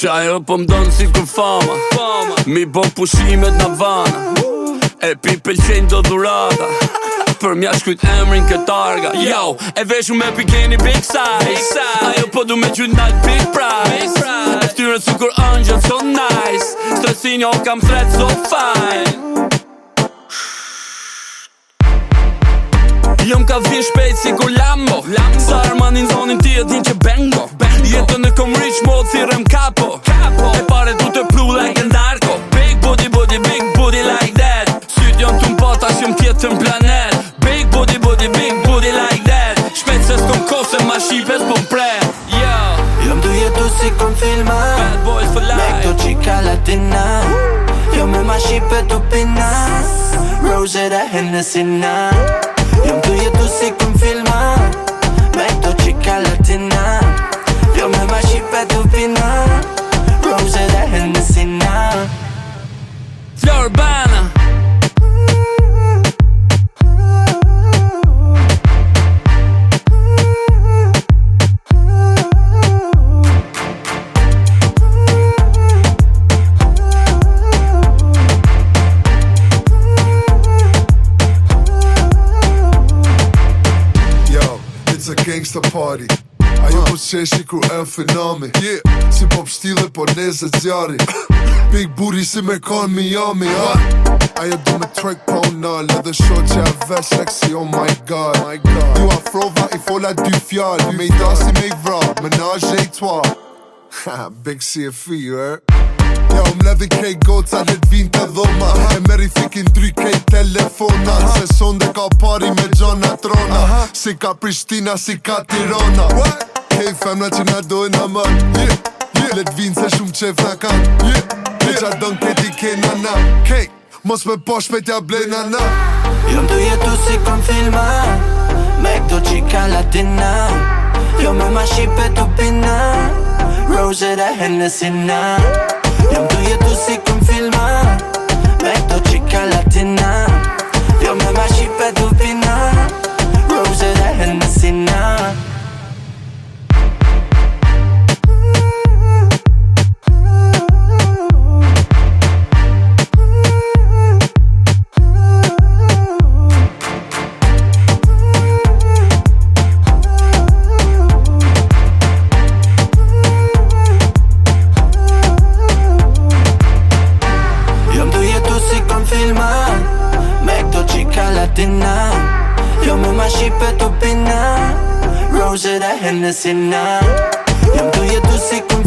Qajrë po donë si kër fama Mi bo pushimet në vana E pi pëlqenj do durata Për mja shkujt emrin kët arga Yo, E veshu me pikeni big size Ajo po du me gjyt night big price E ftyre të kur angel so nice Stresin jo kam thret so fine Jëm ka vinë shpejt si ku Lambo Sa armanin zonin ti e din që bengo Jetën në kom rich mod si big booty like that Shpet se coso kose ma per spomprer Yo yeah. Jo m'du jetu si filma Bad boys for life Me këto qika latina Jo me ma pe tu pina Rose Rosetta Hennessy na m'du jetu si tu filma Me këto qika latina Jo me ma pe tu pina a gangsta party Ajo po qeshi ku e finami yeah. Si pop shtile po nese zjari Big booty si me kon mi jami ah. Ajo du me trek po nalë Dhe sho që e vesh sexy oh my god, my god. Du afrova i fola dy fjall Me i dasi me i vrat Menaj e i toa Big CFE, you heard? Ja u um mledhi krej goca dhe t'vin të dhoma E meri fikin 3K telefona Se sonde ka pari me gjona trona Si ka Prishtina, si ka Tirona Kej femna që na dojnë a mërë yeah, yeah. Let vinë se shumë qef na kanë yeah, yeah. Qa dënë këti kena na Kej, mos me po shpet ja blej na na Jo më jetu si kon filma Me këto qika latina Jo më ma shipe t'u pina Rose dhe hennesina yeah. En doe je toes, ik hem veel Yo me mashi pe tu pina Rose de Hennessy na Yo me tuye tu sikun